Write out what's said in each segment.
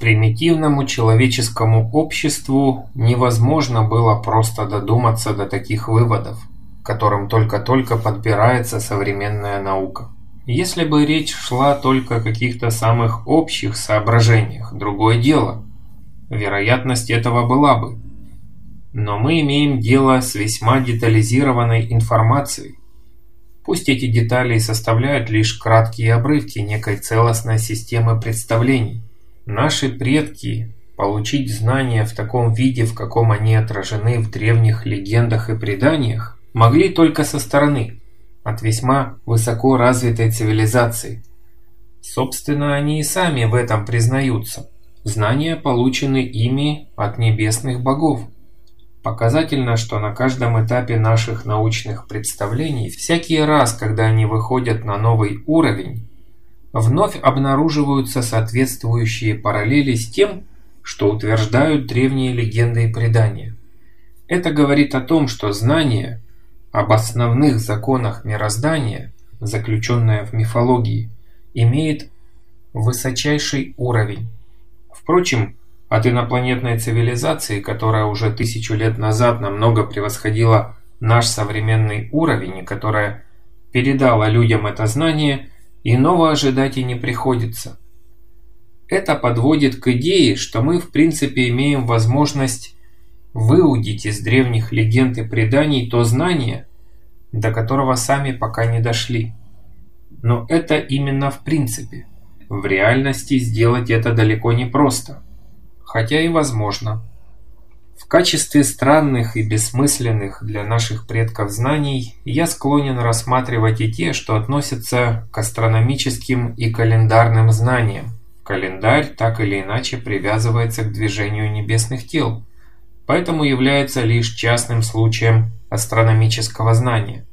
Примитивному человеческому обществу невозможно было просто додуматься до таких выводов, которым только-только подбирается современная наука. Если бы речь шла только о каких-то самых общих соображениях, другое дело. Вероятность этого была бы. Но мы имеем дело с весьма детализированной информацией. Пусть эти детали и составляют лишь краткие обрывки некой целостной системы представлений. Наши предки получить знания в таком виде, в каком они отражены в древних легендах и преданиях, могли только со стороны, от весьма высоко развитой цивилизации. Собственно, они и сами в этом признаются. Знания получены ими от небесных богов. Показательно, что на каждом этапе наших научных представлений, всякий раз, когда они выходят на новый уровень, вновь обнаруживаются соответствующие параллели с тем, что утверждают древние легенды и предания. Это говорит о том, что знание об основных законах мироздания, заключенное в мифологии, имеет высочайший уровень. Впрочем, от инопланетной цивилизации, которая уже тысячу лет назад намного превосходила наш современный уровень и которая передала людям это знание, иного ожидать и не приходится. Это подводит к идее, что мы в принципе имеем возможность выудить из древних легенд и преданий то знание, до которого сами пока не дошли. Но это именно в принципе. В реальности сделать это далеко не просто – хотя и возможно. В качестве странных и бессмысленных для наших предков знаний я склонен рассматривать и те, что относятся к астрономическим и календарным знаниям. Календарь так или иначе привязывается к движению небесных тел, поэтому является лишь частным случаем астрономического знания.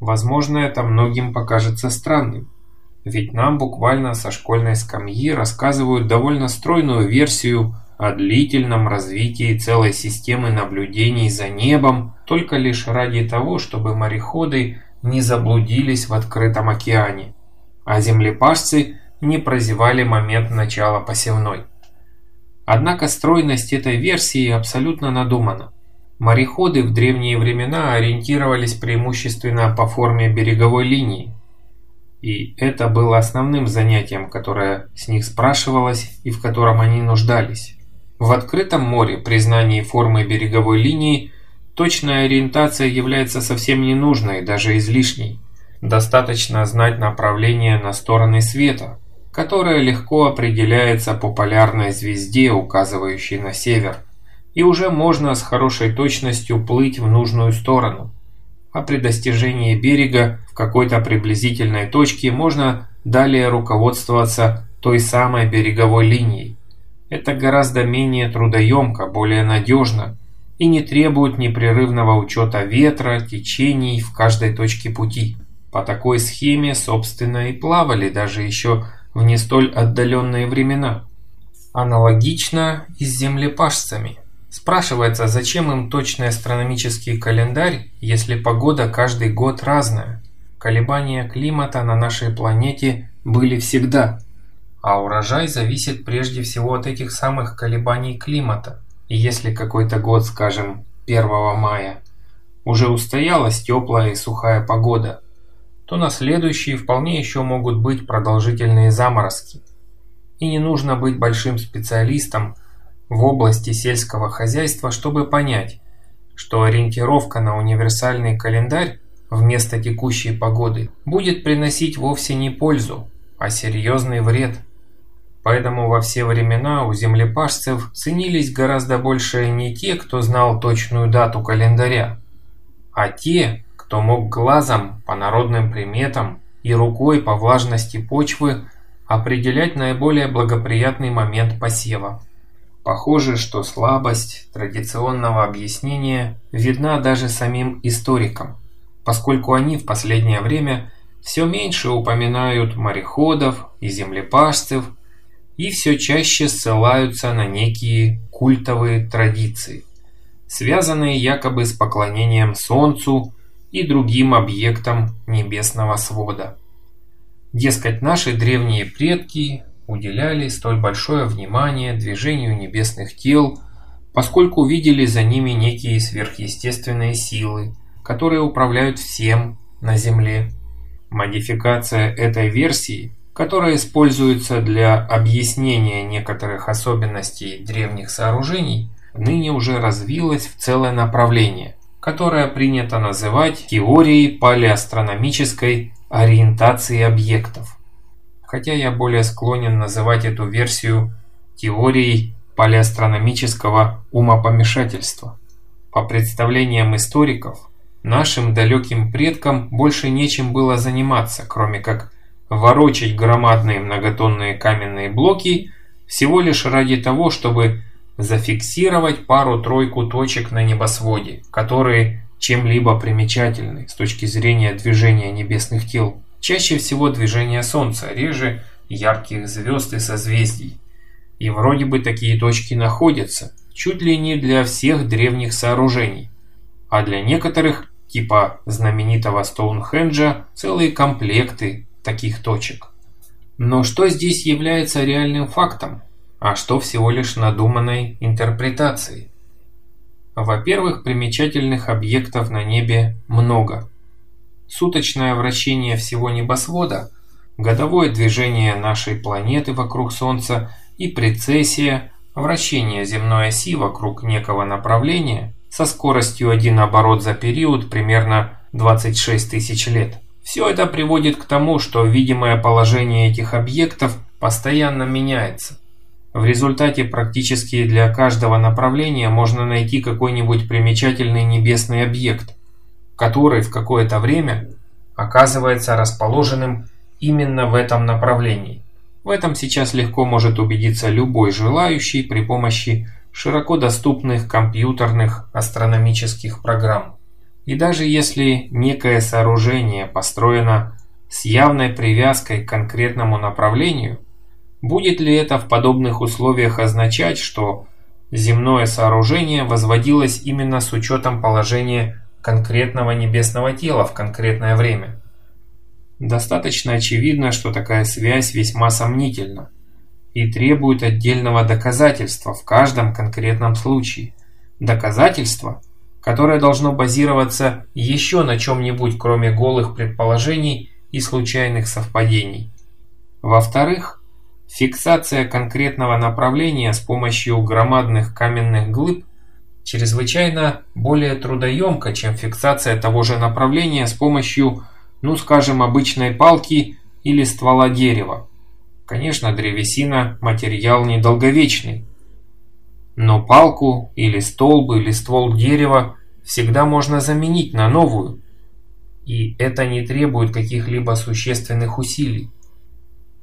Возможно, это многим покажется странным. Ведь нам буквально со школьной скамьи рассказывают довольно стройную версию о длительном развитии целой системы наблюдений за небом только лишь ради того, чтобы мореходы не заблудились в открытом океане, а землепашцы не прозевали момент начала посевной. Однако стройность этой версии абсолютно надумана. Мореходы в древние времена ориентировались преимущественно по форме береговой линии, и это было основным занятием, которое с них спрашивалось и в котором они нуждались. В открытом море при знании формы береговой линии точная ориентация является совсем ненужной, даже излишней. Достаточно знать направление на стороны света, которое легко определяется по полярной звезде, указывающей на север, и уже можно с хорошей точностью плыть в нужную сторону а при достижении берега в какой-то приблизительной точке можно далее руководствоваться той самой береговой линией. Это гораздо менее трудоемко, более надежно и не требует непрерывного учета ветра, течений в каждой точке пути. По такой схеме, собственно, и плавали даже еще в не столь отдаленные времена. Аналогично и с землепашцами – Спрашивается, зачем им точный астрономический календарь, если погода каждый год разная? Колебания климата на нашей планете были всегда, а урожай зависит прежде всего от этих самых колебаний климата. И если какой-то год, скажем, 1 мая, уже устоялась теплая и сухая погода, то на следующие вполне еще могут быть продолжительные заморозки. И не нужно быть большим специалистом, в области сельского хозяйства, чтобы понять, что ориентировка на универсальный календарь вместо текущей погоды будет приносить вовсе не пользу, а серьезный вред. Поэтому во все времена у землепашцев ценились гораздо больше не те, кто знал точную дату календаря, а те, кто мог глазом по народным приметам и рукой по влажности почвы определять наиболее благоприятный момент посева. Похоже, что слабость традиционного объяснения видна даже самим историкам, поскольку они в последнее время все меньше упоминают мореходов и землепашцев и все чаще ссылаются на некие культовые традиции, связанные якобы с поклонением Солнцу и другим объектам небесного свода. Дескать, наши древние предки уделяли столь большое внимание движению небесных тел, поскольку видели за ними некие сверхъестественные силы, которые управляют всем на Земле. Модификация этой версии, которая используется для объяснения некоторых особенностей древних сооружений, ныне уже развилась в целое направление, которое принято называть теорией палеострономической ориентации объектов. Хотя я более склонен называть эту версию теорией палеострономического умопомешательства. По представлениям историков, нашим далеким предкам больше нечем было заниматься, кроме как ворочать громадные многотонные каменные блоки всего лишь ради того, чтобы зафиксировать пару-тройку точек на небосводе, которые чем-либо примечательны с точки зрения движения небесных тел. Чаще всего движение Солнца, реже ярких звезд и созвездий. И вроде бы такие точки находятся, чуть ли не для всех древних сооружений. А для некоторых, типа знаменитого Стоунхенджа, целые комплекты таких точек. Но что здесь является реальным фактом, а что всего лишь надуманной интерпретацией? Во-первых, примечательных объектов на небе много. Суточное вращение всего небосвода, годовое движение нашей планеты вокруг Солнца – и прецессия, вращение земной оси вокруг некого направления со скоростью один оборот за период примерно 26 тысяч лет. Все это приводит к тому, что видимое положение этих объектов постоянно меняется. В результате практически для каждого направления можно найти какой-нибудь примечательный небесный объект, который в какое-то время оказывается расположенным именно в этом направлении. В этом сейчас легко может убедиться любой желающий при помощи широко доступных компьютерных астрономических программ. И даже если некое сооружение построено с явной привязкой к конкретному направлению, будет ли это в подобных условиях означать, что земное сооружение возводилось именно с учетом положения конкретного небесного тела в конкретное время? Достаточно очевидно, что такая связь весьма сомнительна и требует отдельного доказательства в каждом конкретном случае. Доказательство, которое должно базироваться еще на чем-нибудь, кроме голых предположений и случайных совпадений. Во-вторых, фиксация конкретного направления с помощью громадных каменных глыб чрезвычайно более трудоемка, чем фиксация того же направления с помощью ну скажем, обычной палки или ствола дерева. Конечно, древесина – материал недолговечный. Но палку или столб или ствол дерева всегда можно заменить на новую. И это не требует каких-либо существенных усилий.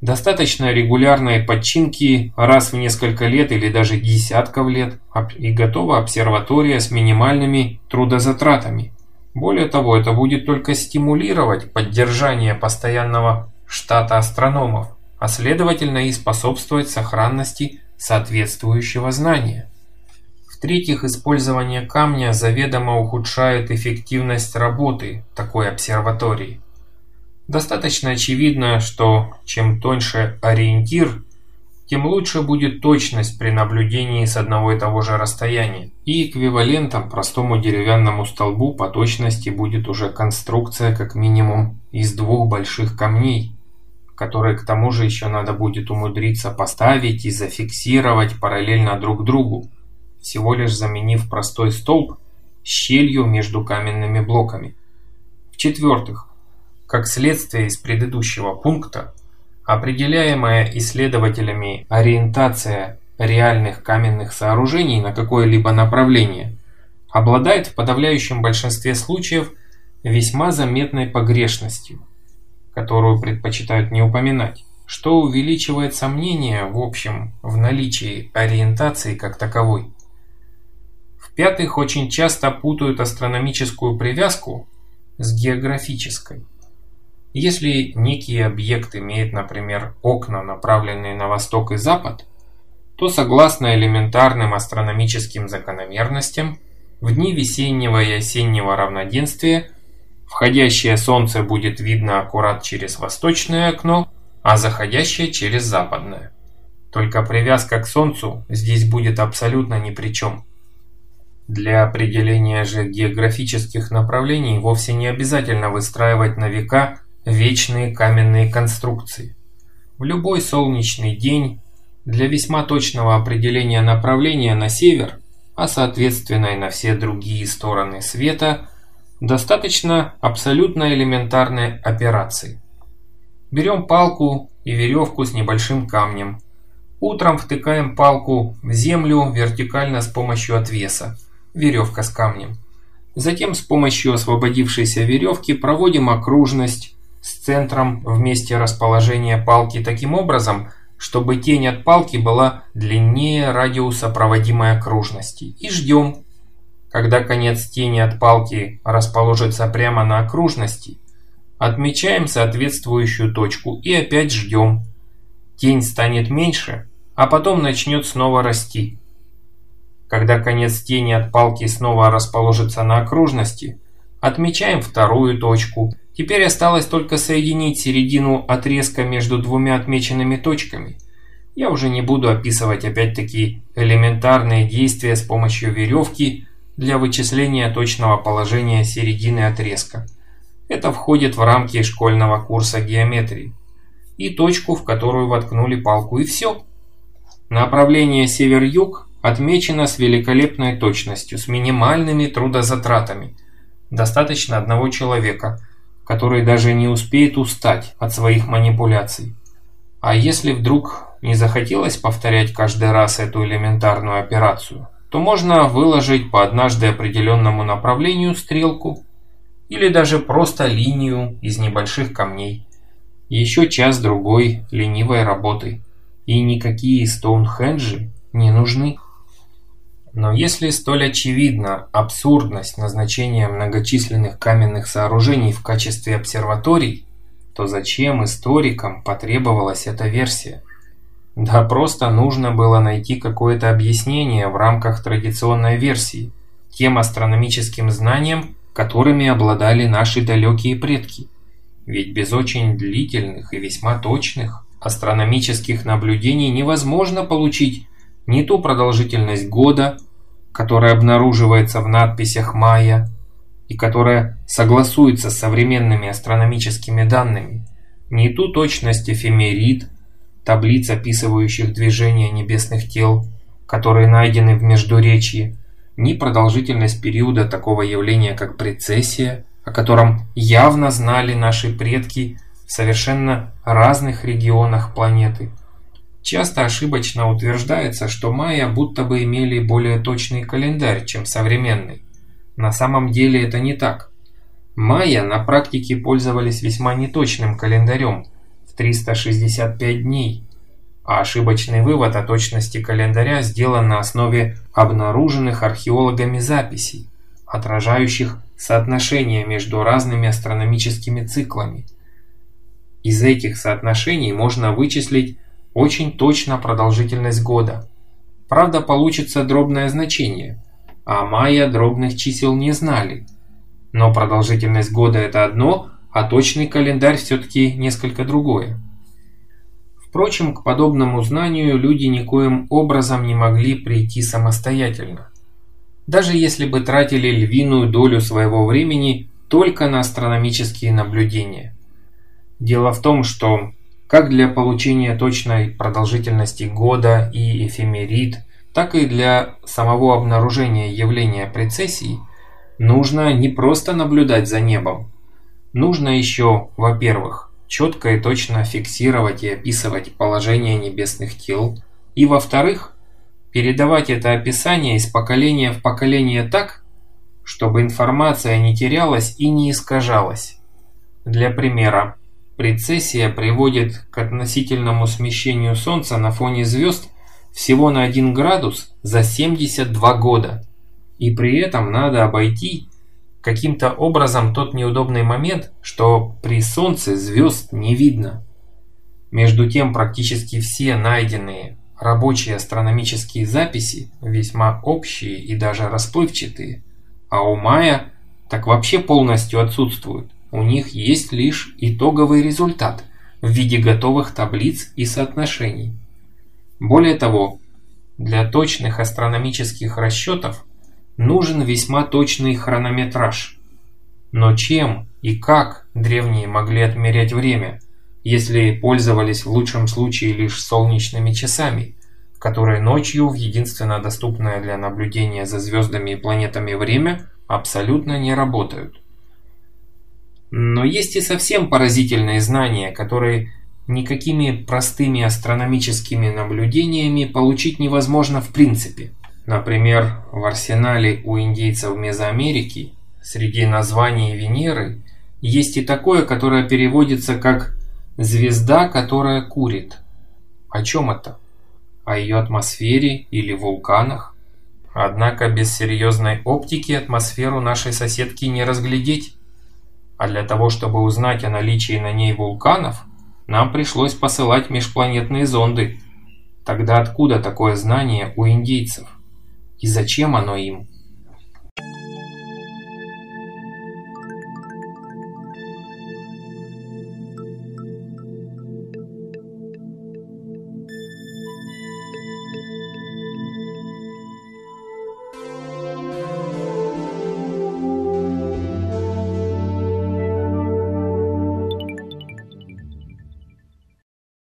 Достаточно регулярной подчинки раз в несколько лет или даже десятков лет и готова обсерватория с минимальными трудозатратами. Более того, это будет только стимулировать поддержание постоянного штата астрономов, а следовательно и способствовать сохранности соответствующего знания. В-третьих, использование камня заведомо ухудшает эффективность работы такой обсерватории. Достаточно очевидно, что чем тоньше ориентир, тем лучше будет точность при наблюдении с одного и того же расстояния. И эквивалентом простому деревянному столбу по точности будет уже конструкция как минимум из двух больших камней, которые к тому же еще надо будет умудриться поставить и зафиксировать параллельно друг другу, всего лишь заменив простой столб щелью между каменными блоками. В-четвертых, как следствие из предыдущего пункта, Определяемая исследователями ориентация реальных каменных сооружений на какое-либо направление обладает в подавляющем большинстве случаев весьма заметной погрешностью, которую предпочитают не упоминать, что увеличивает сомнения в общем в наличии ориентации как таковой. В-пятых, очень часто путают астрономическую привязку с географической. Если некий объект имеет, например, окна, направленные на восток и запад, то согласно элементарным астрономическим закономерностям, в дни весеннего и осеннего равноденствия входящее солнце будет видно аккурат через восточное окно, а заходящее через западное. Только привязка к Солнцу здесь будет абсолютно ни при чем. Для определения же географических направлений вовсе не обязательно выстраивать на века вечные каменные конструкции. В любой солнечный день для весьма точного определения направления на север, а соответственно и на все другие стороны света, достаточно абсолютно элементарной операции. Берем палку и веревку с небольшим камнем. Утром втыкаем палку в землю вертикально с помощью отвеса, веревка с камнем. Затем с помощью освободившейся веревки проводим окружность с центром в месте расположения палки таким образом, чтобы тень от палки была длиннее радиуса проводимой окружности. И ждем, когда конец тени от палки расположится прямо на окружности, Отмечаем соответствующую точку и опять ждем. Тень станет меньше, а потом начнет снова расти. Когда конец тени от палки снова расположится на окружности, отмечаем вторую точку. Теперь осталось только соединить середину отрезка между двумя отмеченными точками. Я уже не буду описывать опять-таки элементарные действия с помощью веревки для вычисления точного положения середины отрезка. Это входит в рамки школьного курса геометрии. И точку, в которую воткнули палку, и все. Направление север-юг отмечено с великолепной точностью, с минимальными трудозатратами. Достаточно одного человека, который даже не успеет устать от своих манипуляций. А если вдруг не захотелось повторять каждый раз эту элементарную операцию, то можно выложить по однажды определенному направлению стрелку или даже просто линию из небольших камней. Еще час-другой ленивой работы. И никакие Стоунхенджи не нужны. Но если столь очевидна абсурдность назначения многочисленных каменных сооружений в качестве обсерваторий, то зачем историкам потребовалась эта версия? Да просто нужно было найти какое-то объяснение в рамках традиционной версии тем астрономическим знаниям, которыми обладали наши далекие предки. Ведь без очень длительных и весьма точных астрономических наблюдений невозможно получить не ту продолжительность года, которая обнаруживается в надписях майя и которая согласуется с современными астрономическими данными, не ту точность эфемерид, таблиц, описывающих движение небесных тел, которые найдены в Междуречье, ни продолжительность периода такого явления, как прецессия, о котором явно знали наши предки в совершенно разных регионах планеты. Часто ошибочно утверждается, что майя будто бы имели более точный календарь, чем современный. На самом деле это не так. Майя на практике пользовались весьма неточным календарем в 365 дней, а ошибочный вывод о точности календаря сделан на основе обнаруженных археологами записей, отражающих соотношение между разными астрономическими циклами. Из этих соотношений можно вычислить очень точно продолжительность года. Правда, получится дробное значение, а майя дробных чисел не знали. Но продолжительность года это одно, а точный календарь все-таки несколько другое. Впрочем, к подобному знанию люди никоим образом не могли прийти самостоятельно. Даже если бы тратили львиную долю своего времени только на астрономические наблюдения. Дело в том, что как для получения точной продолжительности года и эфемерид, так и для самого обнаружения явления прецессии нужно не просто наблюдать за небом. Нужно еще, во-первых, четко и точно фиксировать и описывать положение небесных тел, и, во-вторых, передавать это описание из поколения в поколение так, чтобы информация не терялась и не искажалась. Для примера, прецессия приводит к относительному смещению Солнца на фоне звезд всего на 1 градус за 72 года, и при этом надо обойти каким-то образом тот неудобный момент, что при Солнце звезд не видно. Между тем практически все найденные рабочие астрономические записи весьма общие и даже расплывчатые, а у Майя так вообще полностью отсутствуют. У них есть лишь итоговый результат в виде готовых таблиц и соотношений. Более того, для точных астрономических расчетов нужен весьма точный хронометраж. Но чем и как древние могли отмерять время, если пользовались в лучшем случае лишь солнечными часами, которые ночью в единственно доступное для наблюдения за звездами и планетами время абсолютно не работают? Но есть и совсем поразительные знания, которые никакими простыми астрономическими наблюдениями получить невозможно в принципе. Например, в арсенале у индейцев Мезоамерики среди названий Венеры есть и такое, которое переводится как «звезда, которая курит». О чем это? О ее атмосфере или вулканах? Однако без серьезной оптики атмосферу нашей соседки не разглядеть. А для того, чтобы узнать о наличии на ней вулканов, нам пришлось посылать межпланетные зонды. Тогда откуда такое знание у индейцев? И зачем оно им?